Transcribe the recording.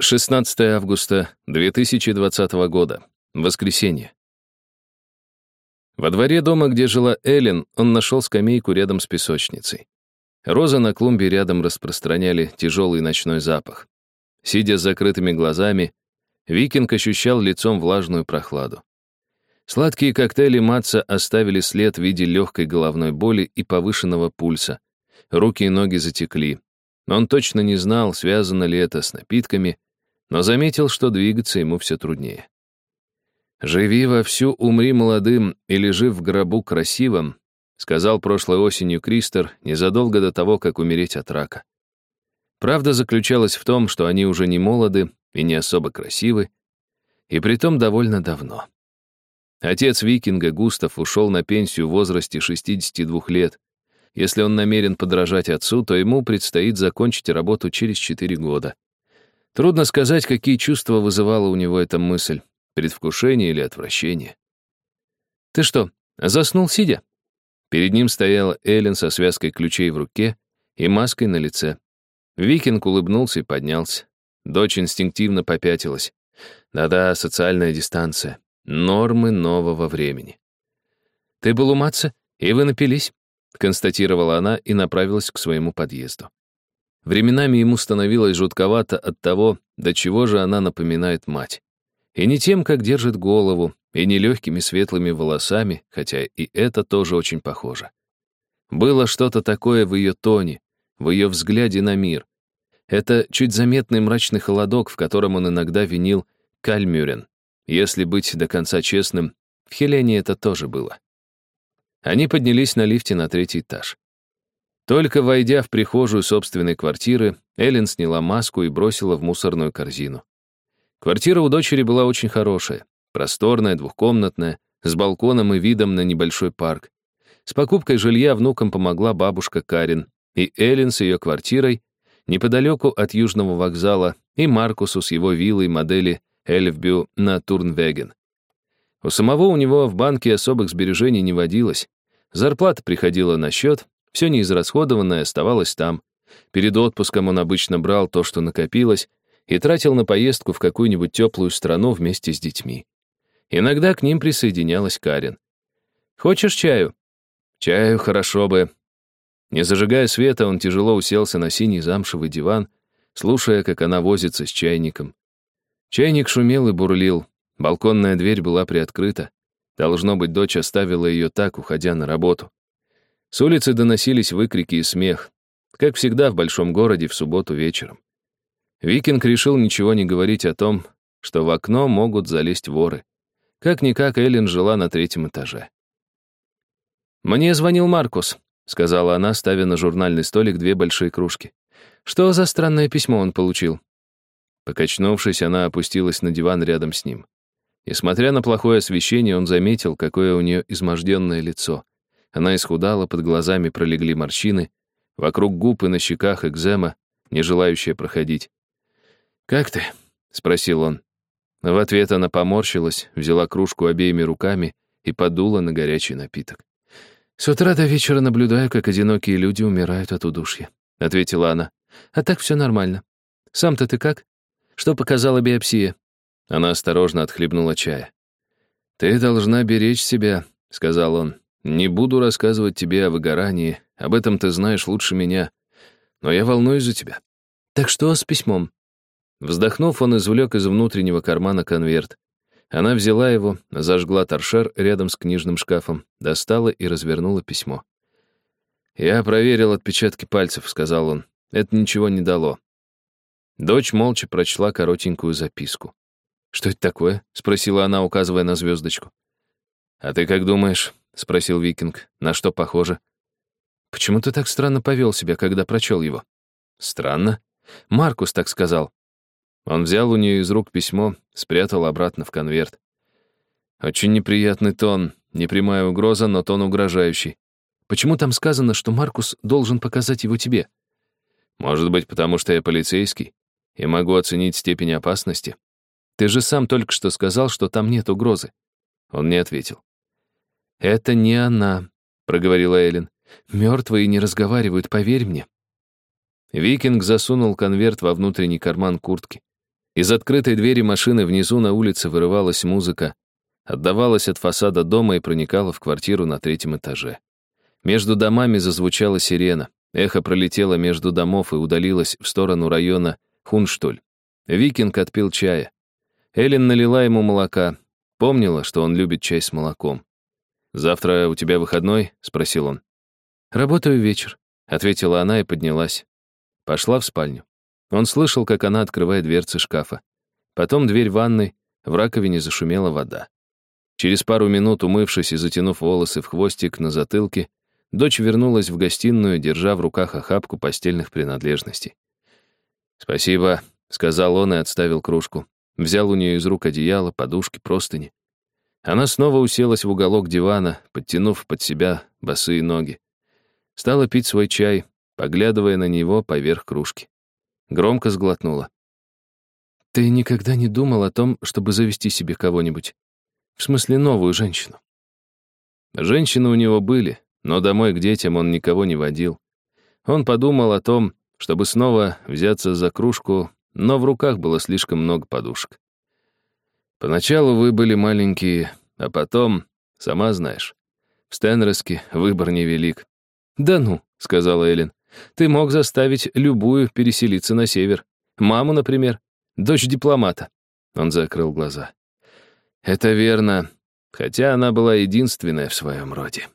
16 августа 2020 года. Воскресенье. Во дворе дома, где жила Эллен, он нашел скамейку рядом с песочницей. Розы на клумбе рядом распространяли тяжелый ночной запах. Сидя с закрытыми глазами, Викинг ощущал лицом влажную прохладу. Сладкие коктейли Матца оставили след в виде легкой головной боли и повышенного пульса. Руки и ноги затекли. Он точно не знал, связано ли это с напитками, но заметил, что двигаться ему все труднее. «Живи вовсю, умри молодым и лежи в гробу красивым», сказал прошлой осенью Кристер незадолго до того, как умереть от рака. Правда заключалась в том, что они уже не молоды и не особо красивы, и притом довольно давно. Отец викинга Густав ушел на пенсию в возрасте 62 лет. Если он намерен подражать отцу, то ему предстоит закончить работу через 4 года. Трудно сказать, какие чувства вызывала у него эта мысль, предвкушение или отвращение. «Ты что, заснул сидя?» Перед ним стояла Эллен со связкой ключей в руке и маской на лице. Викинг улыбнулся и поднялся. Дочь инстинктивно попятилась. Да-да, социальная дистанция. Нормы нового времени. «Ты был у Матца, и вы напились?» констатировала она и направилась к своему подъезду. Временами ему становилось жутковато от того, до чего же она напоминает мать. И не тем, как держит голову, и не легкими светлыми волосами, хотя и это тоже очень похоже. Было что-то такое в ее тоне, в ее взгляде на мир. Это чуть заметный мрачный холодок, в котором он иногда винил Кальмюрен. Если быть до конца честным, в Хелене это тоже было. Они поднялись на лифте на третий этаж. Только войдя в прихожую собственной квартиры, Эллен сняла маску и бросила в мусорную корзину. Квартира у дочери была очень хорошая, просторная, двухкомнатная, с балконом и видом на небольшой парк. С покупкой жилья внукам помогла бабушка Карин, и Эллен с ее квартирой неподалеку от Южного вокзала, и Маркусу с его виллой модели Эльфбю на Турнвеген. У самого у него в банке особых сбережений не водилось. Зарплата приходила на счет, все неизрасходованное оставалось там. Перед отпуском он обычно брал то, что накопилось, и тратил на поездку в какую-нибудь теплую страну вместе с детьми. Иногда к ним присоединялась Карин. «Хочешь чаю?» «Чаю хорошо бы». Не зажигая света, он тяжело уселся на синий замшевый диван, слушая, как она возится с чайником. Чайник шумел и бурлил, балконная дверь была приоткрыта. Должно быть, дочь оставила ее так, уходя на работу. С улицы доносились выкрики и смех, как всегда в большом городе в субботу вечером. Викинг решил ничего не говорить о том, что в окно могут залезть воры. Как-никак Эллен жила на третьем этаже. «Мне звонил Маркус», — сказала она, ставя на журнальный столик две большие кружки. «Что за странное письмо он получил?» Покачнувшись, она опустилась на диван рядом с ним. Несмотря на плохое освещение, он заметил, какое у нее изможденное лицо. Она исхудала, под глазами пролегли морщины, вокруг губ и на щеках экзема, не желающая проходить. «Как ты?» — спросил он. В ответ она поморщилась, взяла кружку обеими руками и подула на горячий напиток. «С утра до вечера наблюдаю, как одинокие люди умирают от удушья», — ответила она. «А так все нормально. Сам-то ты как? Что показала биопсия?» Она осторожно отхлебнула чая. «Ты должна беречь себя», — сказал он. Не буду рассказывать тебе о выгорании, об этом ты знаешь лучше меня. Но я волнуюсь за тебя. Так что с письмом? Вздохнув, он извлек из внутреннего кармана конверт. Она взяла его, зажгла торшер рядом с книжным шкафом, достала и развернула письмо. «Я проверил отпечатки пальцев», — сказал он. «Это ничего не дало». Дочь молча прочла коротенькую записку. «Что это такое?» — спросила она, указывая на звездочку. «А ты как думаешь?» — спросил Викинг. «На что похоже?» «Почему ты так странно повел себя, когда прочел его?» «Странно. Маркус так сказал». Он взял у нее из рук письмо, спрятал обратно в конверт. Очень неприятный тон, непрямая угроза, но тон угрожающий. Почему там сказано, что Маркус должен показать его тебе? Может быть, потому что я полицейский и могу оценить степень опасности. Ты же сам только что сказал, что там нет угрозы. Он не ответил. «Это не она», — проговорила Эллен. «Мертвые не разговаривают, поверь мне». Викинг засунул конверт во внутренний карман куртки. Из открытой двери машины внизу на улице вырывалась музыка, отдавалась от фасада дома и проникала в квартиру на третьем этаже. Между домами зазвучала сирена. Эхо пролетело между домов и удалилось в сторону района Хунштоль. Викинг отпил чая. Эллен налила ему молока. Помнила, что он любит чай с молоком. «Завтра у тебя выходной?» — спросил он. «Работаю вечер», — ответила она и поднялась. Пошла в спальню. Он слышал, как она открывает дверцы шкафа. Потом дверь ванной, в раковине зашумела вода. Через пару минут, умывшись и затянув волосы в хвостик на затылке, дочь вернулась в гостиную, держа в руках охапку постельных принадлежностей. «Спасибо», — сказал он и отставил кружку. Взял у нее из рук одеяло, подушки, простыни. Она снова уселась в уголок дивана, подтянув под себя босые ноги. Стала пить свой чай, поглядывая на него поверх кружки. Громко сглотнула. «Ты никогда не думал о том, чтобы завести себе кого-нибудь? В смысле, новую женщину?» Женщины у него были, но домой к детям он никого не водил. Он подумал о том, чтобы снова взяться за кружку, но в руках было слишком много подушек. Поначалу вы были маленькие, а потом, сама знаешь, в Стенроске выбор невелик. «Да ну», — сказала Эллен, — «ты мог заставить любую переселиться на север. Маму, например, дочь дипломата». Он закрыл глаза. «Это верно, хотя она была единственная в своем роде».